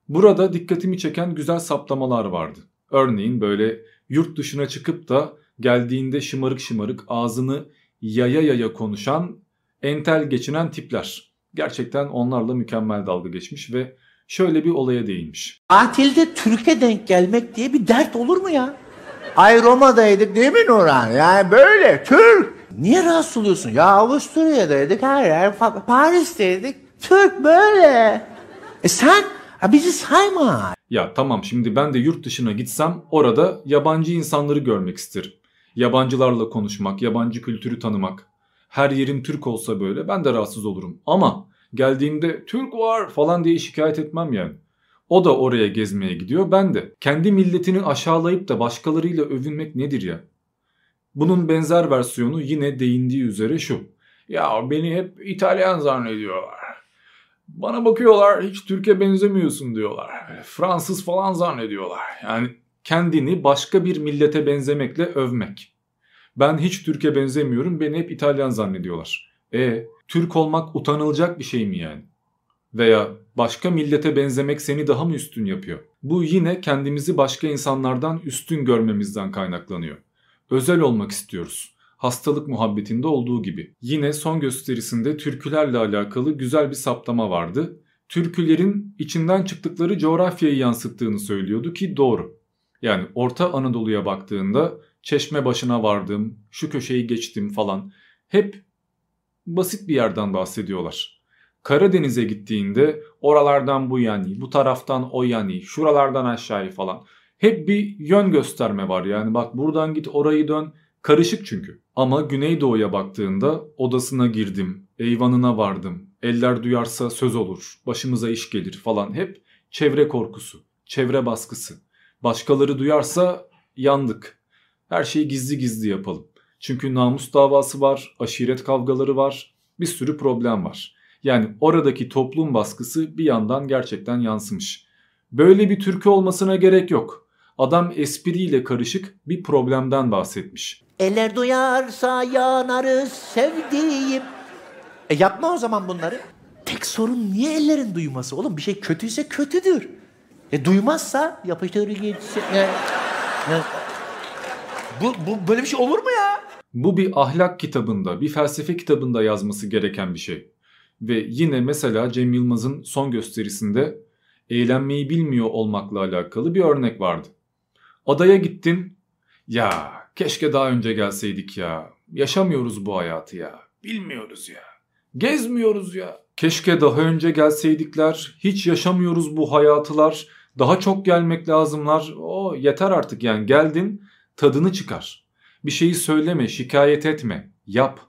Burada dikkatimi çeken güzel saptamalar vardı. Örneğin böyle yurt dışına çıkıp da geldiğinde şımarık şımarık ağzını yaya yaya konuşan entel geçinen tipler. Gerçekten onlarla mükemmel dalga geçmiş ve şöyle bir olaya değinmiş. Tatilde Türkiye denk gelmek diye bir dert olur mu ya? Ay Roma'daydık değil mi Nurhan? Yani böyle Türk. Niye rahatsız oluyorsun? Ya Avusturya'daydık her yer. Paris'teydik. Türk böyle. E sen ha bizi sayma. Ya tamam şimdi ben de yurt dışına gitsem orada yabancı insanları görmek isterim. Yabancılarla konuşmak, yabancı kültürü tanımak. Her yerim Türk olsa böyle ben de rahatsız olurum. Ama geldiğimde Türk var falan diye şikayet etmem yani. O da oraya gezmeye gidiyor ben de. Kendi milletini aşağılayıp da başkalarıyla övünmek nedir ya? Bunun benzer versiyonu yine değindiği üzere şu. Ya beni hep İtalyan zannediyorlar. Bana bakıyorlar hiç Türkiye benzemiyorsun diyorlar. Fransız falan zannediyorlar. Yani kendini başka bir millete benzemekle övmek. Ben hiç Türkiye benzemiyorum beni hep İtalyan zannediyorlar. E Türk olmak utanılacak bir şey mi yani? Veya başka millete benzemek seni daha mı üstün yapıyor? Bu yine kendimizi başka insanlardan üstün görmemizden kaynaklanıyor. Özel olmak istiyoruz. Hastalık muhabbetinde olduğu gibi. Yine son gösterisinde türkülerle alakalı güzel bir saptama vardı. Türkülerin içinden çıktıkları coğrafyayı yansıttığını söylüyordu ki doğru. Yani Orta Anadolu'ya baktığında çeşme başına vardım, şu köşeyi geçtim falan. Hep basit bir yerden bahsediyorlar. Karadeniz'e gittiğinde oralardan bu yani, bu taraftan o yani, şuralardan aşağıya falan. Hep bir yön gösterme var yani bak buradan git orayı dön. Karışık çünkü. Ama Güneydoğu'ya baktığında odasına girdim, eyvanına vardım, eller duyarsa söz olur, başımıza iş gelir falan hep çevre korkusu, çevre baskısı. Başkaları duyarsa yandık. Her şeyi gizli gizli yapalım. Çünkü namus davası var, aşiret kavgaları var, bir sürü problem var. Yani oradaki toplum baskısı bir yandan gerçekten yansımış. Böyle bir türkü olmasına gerek yok. Adam espriyle karışık bir problemden bahsetmiş. Eller duyarsa yanarız sevdiğim. E yapma o zaman bunları. Tek sorun niye ellerin duyması oğlum? Bir şey kötüyse kötüdür. E duymazsa yapıştır gitsin. E, e, bu, bu böyle bir şey olur mu ya? Bu bir ahlak kitabında, bir felsefe kitabında yazması gereken bir şey. Ve yine mesela Cem Yılmaz'ın son gösterisinde eğlenmeyi bilmiyor olmakla alakalı bir örnek vardı. Adaya gittin. Ya keşke daha önce gelseydik ya. Yaşamıyoruz bu hayatı ya. Bilmiyoruz ya. Gezmiyoruz ya. Keşke daha önce gelseydikler. Hiç yaşamıyoruz bu hayatılar. Daha çok gelmek lazımlar. O yeter artık yani geldin tadını çıkar. Bir şeyi söyleme, şikayet etme, yap.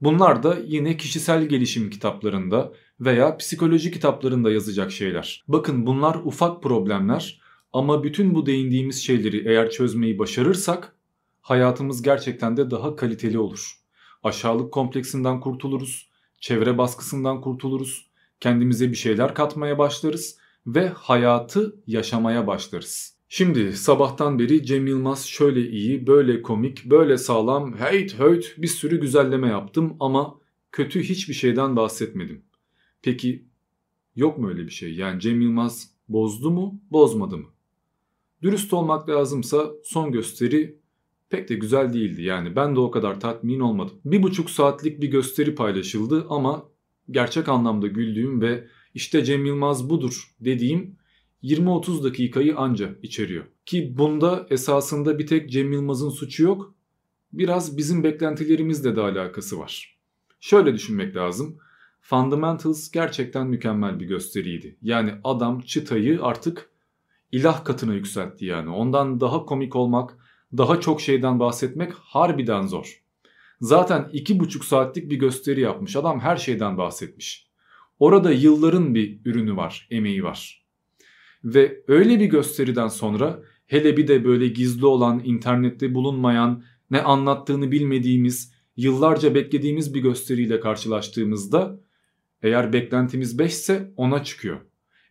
Bunlar da yine kişisel gelişim kitaplarında veya psikoloji kitaplarında yazacak şeyler. Bakın bunlar ufak problemler ama bütün bu değindiğimiz şeyleri eğer çözmeyi başarırsak hayatımız gerçekten de daha kaliteli olur. Aşağılık kompleksinden kurtuluruz, çevre baskısından kurtuluruz, kendimize bir şeyler katmaya başlarız ve hayatı yaşamaya başlarız. Şimdi sabahtan beri Cem Yılmaz şöyle iyi, böyle komik, böyle sağlam, heyt heyt bir sürü güzelleme yaptım ama kötü hiçbir şeyden bahsetmedim. Peki yok mu öyle bir şey? Yani Cem Yılmaz bozdu mu, bozmadı mı? Dürüst olmak lazımsa son gösteri pek de güzel değildi. Yani ben de o kadar tatmin olmadım. Bir buçuk saatlik bir gösteri paylaşıldı ama gerçek anlamda güldüğüm ve işte Cem Yılmaz budur dediğim 20-30 dakikayı anca içeriyor. Ki bunda esasında bir tek Cem Yılmaz'ın suçu yok. Biraz bizim beklentilerimizle de alakası var. Şöyle düşünmek lazım. Fundamentals gerçekten mükemmel bir gösteriydi. Yani adam çıtayı artık ilah katına yükseltti yani. Ondan daha komik olmak, daha çok şeyden bahsetmek harbiden zor. Zaten iki buçuk saatlik bir gösteri yapmış. Adam her şeyden bahsetmiş. Orada yılların bir ürünü var, emeği var. Ve öyle bir gösteriden sonra hele bir de böyle gizli olan, internette bulunmayan, ne anlattığını bilmediğimiz, yıllarca beklediğimiz bir gösteriyle karşılaştığımızda eğer beklentimiz 5 ise 10'a çıkıyor.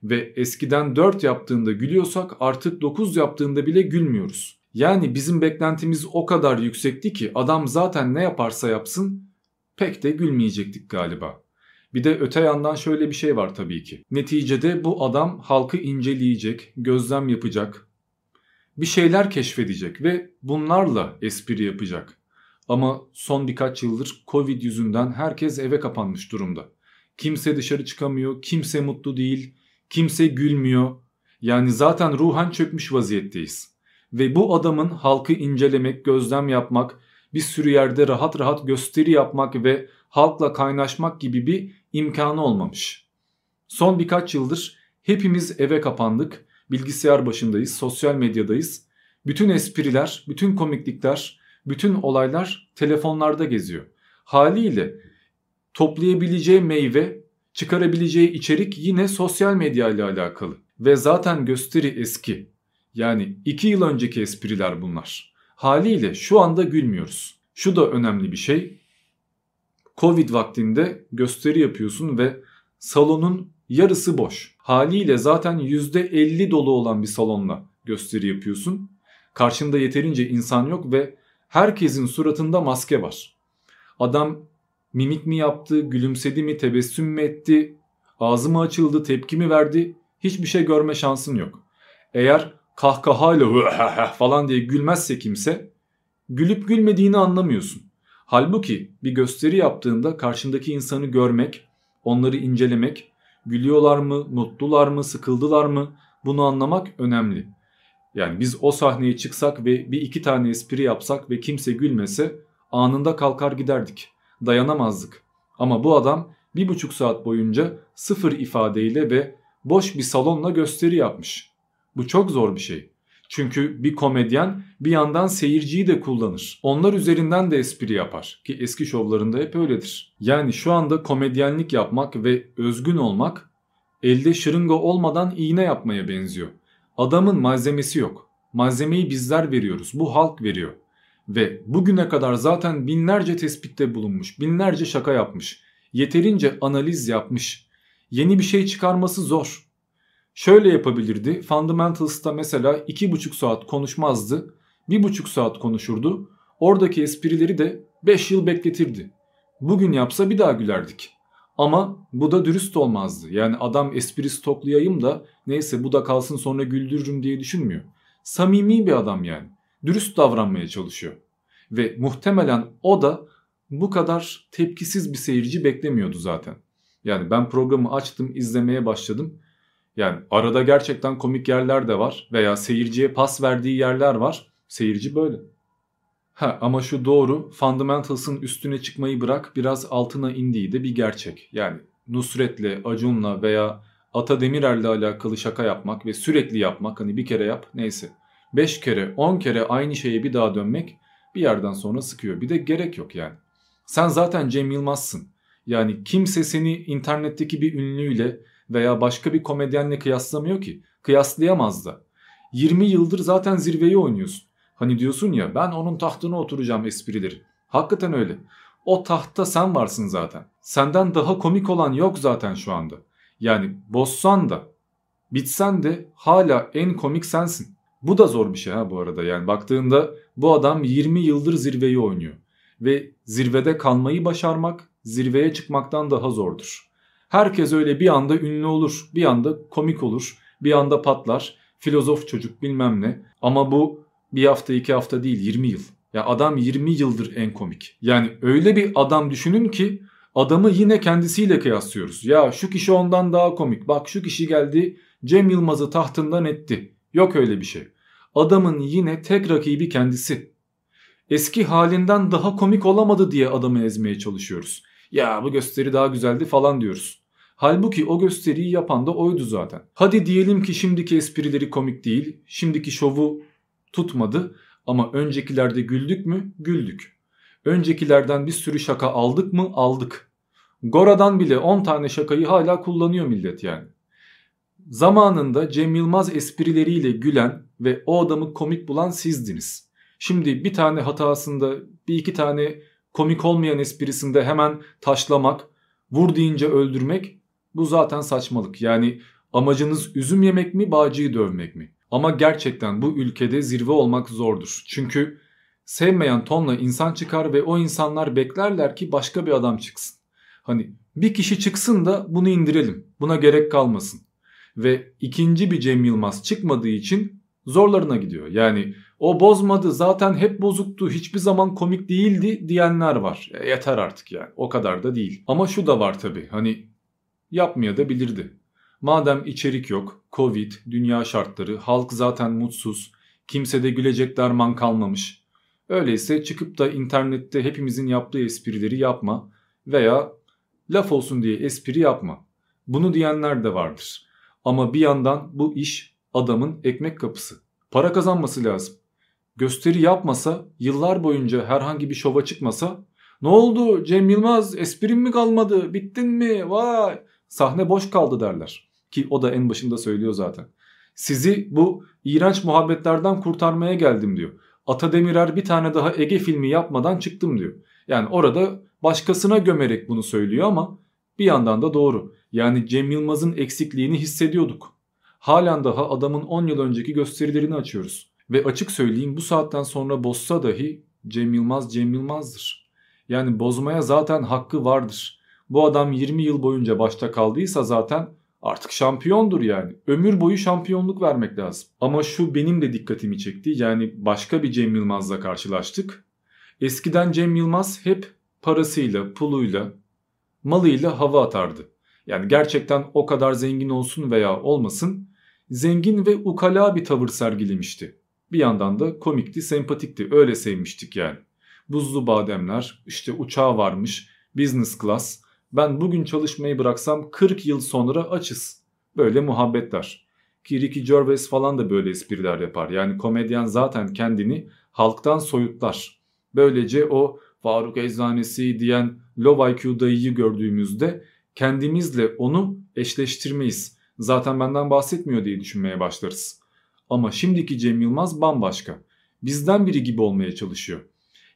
Ve eskiden 4 yaptığında gülüyorsak artık 9 yaptığında bile gülmüyoruz. Yani bizim beklentimiz o kadar yüksekti ki adam zaten ne yaparsa yapsın pek de gülmeyecektik galiba. Bir de öte yandan şöyle bir şey var tabii ki. Neticede bu adam halkı inceleyecek, gözlem yapacak, bir şeyler keşfedecek ve bunlarla espri yapacak. Ama son birkaç yıldır Covid yüzünden herkes eve kapanmış durumda. Kimse dışarı çıkamıyor, kimse mutlu değil, kimse gülmüyor. Yani zaten ruhen çökmüş vaziyetteyiz. Ve bu adamın halkı incelemek, gözlem yapmak, bir sürü yerde rahat rahat gösteri yapmak ve halkla kaynaşmak gibi bir imkanı olmamış. Son birkaç yıldır hepimiz eve kapandık, bilgisayar başındayız, sosyal medyadayız. Bütün espriler, bütün komiklikler, bütün olaylar telefonlarda geziyor. Haliyle toplayabileceği meyve Çıkarabileceği içerik yine sosyal medya ile alakalı. Ve zaten gösteri eski. Yani 2 yıl önceki espriler bunlar. Haliyle şu anda gülmüyoruz. Şu da önemli bir şey. Covid vaktinde gösteri yapıyorsun ve salonun yarısı boş. Haliyle zaten %50 dolu olan bir salonla gösteri yapıyorsun. Karşında yeterince insan yok ve herkesin suratında maske var. Adam mimik mi yaptı, gülümsedi mi, tebessüm mü etti, ağzı mı açıldı, tepki mi verdi hiçbir şey görme şansın yok. Eğer kahkahayla falan diye gülmezse kimse gülüp gülmediğini anlamıyorsun. Halbuki bir gösteri yaptığında karşındaki insanı görmek, onları incelemek, gülüyorlar mı, mutlular mı, sıkıldılar mı bunu anlamak önemli. Yani biz o sahneye çıksak ve bir iki tane espri yapsak ve kimse gülmese anında kalkar giderdik. Dayanamazdık. Ama bu adam bir buçuk saat boyunca sıfır ifadeyle ve boş bir salonla gösteri yapmış. Bu çok zor bir şey. Çünkü bir komedyen bir yandan seyirciyi de kullanır. Onlar üzerinden de espri yapar ki eski şovlarında hep öyledir. Yani şu anda komedyenlik yapmak ve özgün olmak elde şırınga olmadan iğne yapmaya benziyor. Adamın malzemesi yok. Malzemeyi bizler veriyoruz. Bu halk veriyor. Ve bugüne kadar zaten binlerce tespitte bulunmuş, binlerce şaka yapmış, yeterince analiz yapmış. Yeni bir şey çıkarması zor. Şöyle yapabilirdi. Fundamentals'ta mesela 2,5 saat konuşmazdı. 1,5 saat konuşurdu. Oradaki esprileri de 5 yıl bekletirdi. Bugün yapsa bir daha gülerdik. Ama bu da dürüst olmazdı. Yani adam espri stoklayayım da neyse bu da kalsın sonra güldürürüm diye düşünmüyor. Samimi bir adam yani. Dürüst davranmaya çalışıyor. Ve muhtemelen o da bu kadar tepkisiz bir seyirci beklemiyordu zaten. Yani ben programı açtım izlemeye başladım. Yani arada gerçekten komik yerler de var veya seyirciye pas verdiği yerler var. Seyirci böyle. Ha ama şu doğru Fundamentals'ın üstüne çıkmayı bırak biraz altına indiği de bir gerçek. Yani Nusret'le, Acun'la veya Ata Demirer'le alakalı şaka yapmak ve sürekli yapmak hani bir kere yap neyse. 5 kere 10 kere aynı şeye bir daha dönmek bir yerden sonra sıkıyor. Bir de gerek yok yani. Sen zaten Cem Yılmaz'sın. Yani kimse seni internetteki bir ünlüyle veya başka bir komedyenle kıyaslamıyor ki. Kıyaslayamaz da. 20 yıldır zaten zirveyi oynuyorsun. Hani diyorsun ya ben onun tahtına oturacağım esprileri. Hakikaten öyle. O tahtta sen varsın zaten. Senden daha komik olan yok zaten şu anda. Yani bozsan da bitsen de hala en komik sensin. Bu da zor bir şey ha bu arada. Yani baktığında bu adam 20 yıldır zirveyi oynuyor. Ve zirvede kalmayı başarmak zirveye çıkmaktan daha zordur. Herkes öyle bir anda ünlü olur, bir anda komik olur, bir anda patlar, filozof çocuk bilmem ne. Ama bu bir hafta iki hafta değil 20 yıl. Ya adam 20 yıldır en komik. Yani öyle bir adam düşünün ki adamı yine kendisiyle kıyaslıyoruz. Ya şu kişi ondan daha komik. Bak şu kişi geldi Cem Yılmaz'ı tahtından etti. Yok öyle bir şey. Adamın yine tek rakibi kendisi. Eski halinden daha komik olamadı diye adamı ezmeye çalışıyoruz. Ya bu gösteri daha güzeldi falan diyoruz. Halbuki o gösteriyi yapan da oydu zaten. Hadi diyelim ki şimdiki esprileri komik değil, şimdiki şovu tutmadı ama öncekilerde güldük mü? Güldük. Öncekilerden bir sürü şaka aldık mı? Aldık. Gora'dan bile 10 tane şakayı hala kullanıyor millet yani. Zamanında Cem Yılmaz esprileriyle gülen ve o adamı komik bulan sizdiniz. Şimdi bir tane hatasında bir iki tane komik olmayan esprisinde hemen taşlamak, vur deyince öldürmek bu zaten saçmalık. Yani amacınız üzüm yemek mi bağcıyı dövmek mi? Ama gerçekten bu ülkede zirve olmak zordur. Çünkü sevmeyen tonla insan çıkar ve o insanlar beklerler ki başka bir adam çıksın. Hani bir kişi çıksın da bunu indirelim. Buna gerek kalmasın. Ve ikinci bir Cem Yılmaz çıkmadığı için zorlarına gidiyor. Yani o bozmadı zaten hep bozuktu hiçbir zaman komik değildi diyenler var. E yeter artık yani o kadar da değil. Ama şu da var tabi hani yapmaya da bilirdi. Madem içerik yok, Covid, dünya şartları, halk zaten mutsuz, kimse de gülecek derman kalmamış. Öyleyse çıkıp da internette hepimizin yaptığı esprileri yapma veya laf olsun diye espri yapma. Bunu diyenler de vardır. Ama bir yandan bu iş adamın ekmek kapısı. Para kazanması lazım. Gösteri yapmasa, yıllar boyunca herhangi bir şova çıkmasa ne oldu Cem Yılmaz esprin mi kalmadı bittin mi vay Sahne boş kaldı derler. Ki o da en başında söylüyor zaten. Sizi bu iğrenç muhabbetlerden kurtarmaya geldim diyor. Ata Demirer bir tane daha Ege filmi yapmadan çıktım diyor. Yani orada başkasına gömerek bunu söylüyor ama bir yandan da doğru. Yani Cem Yılmaz'ın eksikliğini hissediyorduk. Halen daha adamın 10 yıl önceki gösterilerini açıyoruz. Ve açık söyleyeyim bu saatten sonra bozsa dahi Cem Yılmaz Cem Yılmaz'dır. Yani bozmaya zaten hakkı vardır. Bu adam 20 yıl boyunca başta kaldıysa zaten artık şampiyondur yani. Ömür boyu şampiyonluk vermek lazım. Ama şu benim de dikkatimi çekti. Yani başka bir Cem Yılmaz'la karşılaştık. Eskiden Cem Yılmaz hep parasıyla, puluyla, malıyla hava atardı. Yani gerçekten o kadar zengin olsun veya olmasın zengin ve ukala bir tavır sergilemişti. Bir yandan da komikti, sempatikti. Öyle sevmiştik yani. Buzlu bademler, işte uçağı varmış, business class. Ben bugün çalışmayı bıraksam 40 yıl sonra açız. Böyle muhabbetler. Ki Ricky Gervais falan da böyle espriler yapar. Yani komedyen zaten kendini halktan soyutlar. Böylece o Faruk Eczanesi diyen low IQ dayıyı gördüğümüzde kendimizle onu eşleştirmeyiz. Zaten benden bahsetmiyor diye düşünmeye başlarız. Ama şimdiki Cem Yılmaz bambaşka. Bizden biri gibi olmaya çalışıyor.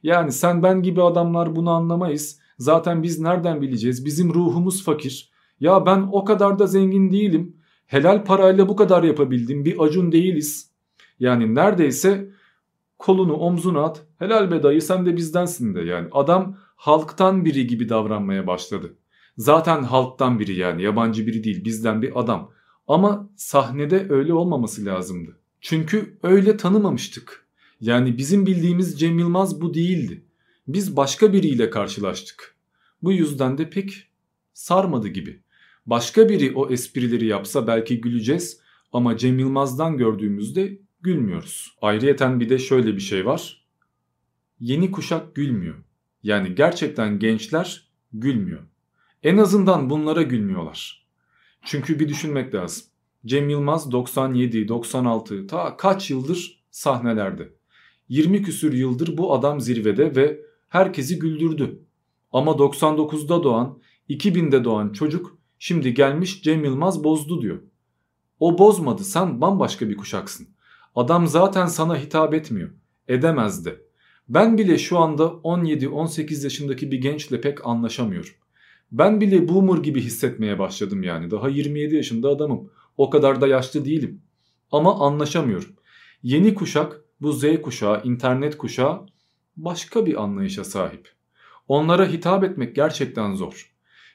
Yani sen ben gibi adamlar bunu anlamayız. Zaten biz nereden bileceğiz? Bizim ruhumuz fakir. Ya ben o kadar da zengin değilim. Helal parayla bu kadar yapabildim. Bir acun değiliz. Yani neredeyse kolunu omzuna at. Helal be dayı sen de bizdensin de yani. Adam halktan biri gibi davranmaya başladı. Zaten halktan biri yani yabancı biri değil bizden bir adam. Ama sahnede öyle olmaması lazımdı. Çünkü öyle tanımamıştık. Yani bizim bildiğimiz Cem Yılmaz bu değildi. Biz başka biriyle karşılaştık. Bu yüzden de pek sarmadı gibi. Başka biri o esprileri yapsa belki güleceğiz ama Cem Yılmaz'dan gördüğümüzde gülmüyoruz. Ayrıyeten bir de şöyle bir şey var. Yeni kuşak gülmüyor. Yani gerçekten gençler gülmüyor. En azından bunlara gülmüyorlar. Çünkü bir düşünmek lazım. Cem Yılmaz 97, 96 ta kaç yıldır sahnelerde. 20 küsür yıldır bu adam zirvede ve herkesi güldürdü. Ama 99'da doğan, 2000'de doğan çocuk şimdi gelmiş Cem Yılmaz bozdu diyor. O bozmadı sen bambaşka bir kuşaksın. Adam zaten sana hitap etmiyor. Edemez de. Ben bile şu anda 17-18 yaşındaki bir gençle pek anlaşamıyorum. Ben bile boomer gibi hissetmeye başladım yani. Daha 27 yaşında adamım. O kadar da yaşlı değilim. Ama anlaşamıyorum. Yeni kuşak, bu Z kuşağı, internet kuşağı başka bir anlayışa sahip. Onlara hitap etmek gerçekten zor.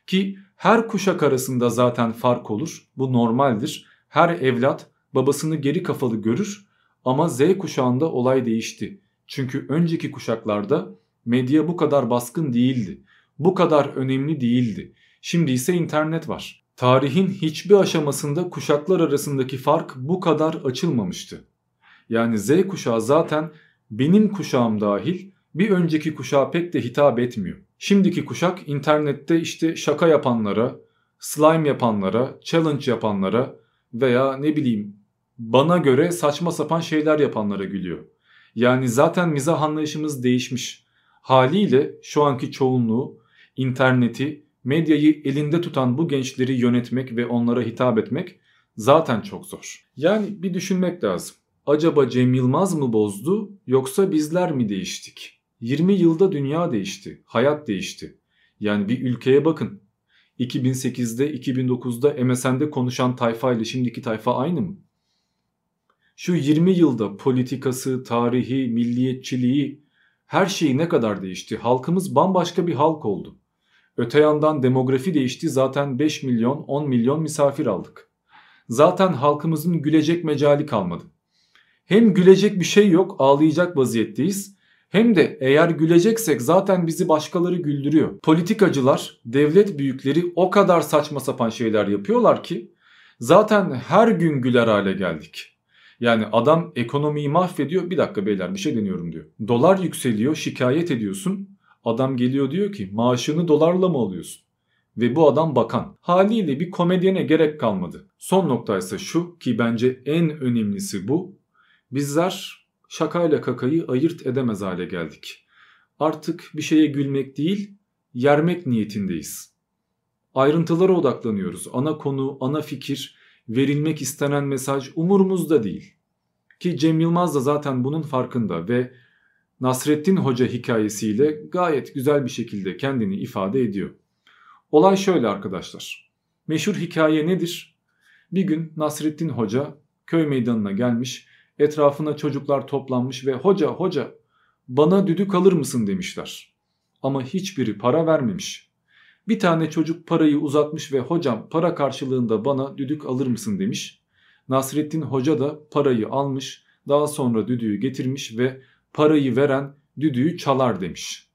Ki her kuşak arasında zaten fark olur. Bu normaldir. Her evlat babasını geri kafalı görür ama Z kuşağında olay değişti. Çünkü önceki kuşaklarda medya bu kadar baskın değildi. Bu kadar önemli değildi. Şimdi ise internet var. Tarihin hiçbir aşamasında kuşaklar arasındaki fark bu kadar açılmamıştı. Yani Z kuşağı zaten benim kuşağım dahil bir önceki kuşağa pek de hitap etmiyor. Şimdiki kuşak internette işte şaka yapanlara, slime yapanlara, challenge yapanlara veya ne bileyim bana göre saçma sapan şeyler yapanlara gülüyor. Yani zaten mizah anlayışımız değişmiş. Haliyle şu anki çoğunluğu interneti, medyayı elinde tutan bu gençleri yönetmek ve onlara hitap etmek zaten çok zor. Yani bir düşünmek lazım. Acaba Cem Yılmaz mı bozdu yoksa bizler mi değiştik? 20 yılda dünya değişti, hayat değişti. Yani bir ülkeye bakın. 2008'de 2009'da MSN'de konuşan tayfa ile şimdiki tayfa aynı mı? Şu 20 yılda politikası, tarihi, milliyetçiliği her şey ne kadar değişti. Halkımız bambaşka bir halk oldu. Öte yandan demografi değişti zaten 5 milyon 10 milyon misafir aldık. Zaten halkımızın gülecek mecali kalmadı. Hem gülecek bir şey yok ağlayacak vaziyetteyiz hem de eğer güleceksek zaten bizi başkaları güldürüyor. Politikacılar, devlet büyükleri o kadar saçma sapan şeyler yapıyorlar ki zaten her gün güler hale geldik. Yani adam ekonomiyi mahvediyor bir dakika beyler bir şey deniyorum diyor. Dolar yükseliyor şikayet ediyorsun Adam geliyor diyor ki maaşını dolarla mı alıyorsun? Ve bu adam bakan. Haliyle bir komedyene gerek kalmadı. Son nokta ise şu ki bence en önemlisi bu. Bizler şakayla kakayı ayırt edemez hale geldik. Artık bir şeye gülmek değil, yermek niyetindeyiz. Ayrıntılara odaklanıyoruz. Ana konu, ana fikir, verilmek istenen mesaj umurumuzda değil. Ki Cem Yılmaz da zaten bunun farkında ve Nasrettin Hoca hikayesiyle gayet güzel bir şekilde kendini ifade ediyor. Olay şöyle arkadaşlar. Meşhur hikaye nedir? Bir gün Nasrettin Hoca köy meydanına gelmiş, etrafına çocuklar toplanmış ve hoca hoca bana düdük alır mısın demişler. Ama hiçbiri para vermemiş. Bir tane çocuk parayı uzatmış ve hocam para karşılığında bana düdük alır mısın demiş. Nasrettin Hoca da parayı almış, daha sonra düdüğü getirmiş ve parayı veren düdüğü çalar demiş.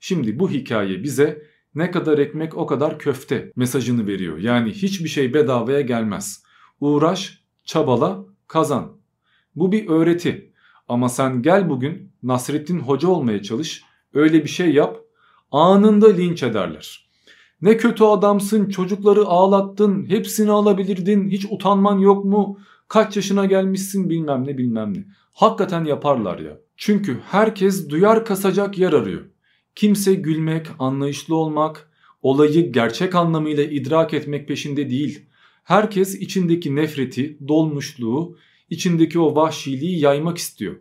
Şimdi bu hikaye bize ne kadar ekmek o kadar köfte mesajını veriyor. Yani hiçbir şey bedavaya gelmez. Uğraş, çabala, kazan. Bu bir öğreti. Ama sen gel bugün Nasrettin Hoca olmaya çalış, öyle bir şey yap, anında linç ederler. Ne kötü adamsın, çocukları ağlattın, hepsini alabilirdin, hiç utanman yok mu? Kaç yaşına gelmişsin bilmem ne bilmem ne. Hakikaten yaparlar ya. Çünkü herkes duyar kasacak yer arıyor. Kimse gülmek, anlayışlı olmak, olayı gerçek anlamıyla idrak etmek peşinde değil. Herkes içindeki nefreti, dolmuşluğu, içindeki o vahşiliği yaymak istiyor.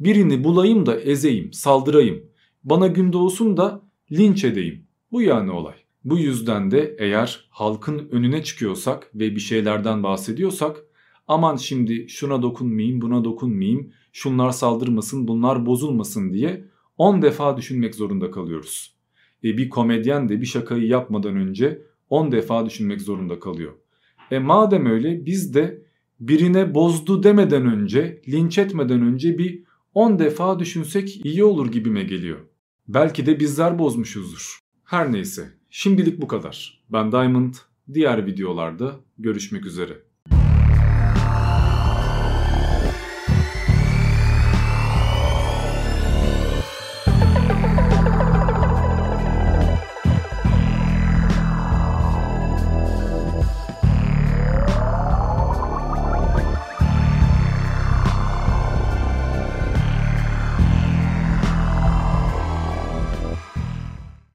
Birini bulayım da ezeyim, saldırayım. Bana gün doğsun da linç edeyim. Bu yani olay. Bu yüzden de eğer halkın önüne çıkıyorsak ve bir şeylerden bahsediyorsak aman şimdi şuna dokunmayayım buna dokunmayayım şunlar saldırmasın bunlar bozulmasın diye 10 defa düşünmek zorunda kalıyoruz. E bir komedyen de bir şakayı yapmadan önce 10 defa düşünmek zorunda kalıyor. E madem öyle biz de birine bozdu demeden önce, linç etmeden önce bir 10 defa düşünsek iyi olur gibime geliyor. Belki de bizler bozmuşuzdur. Her neyse, şimdilik bu kadar. Ben Diamond, diğer videolarda görüşmek üzere.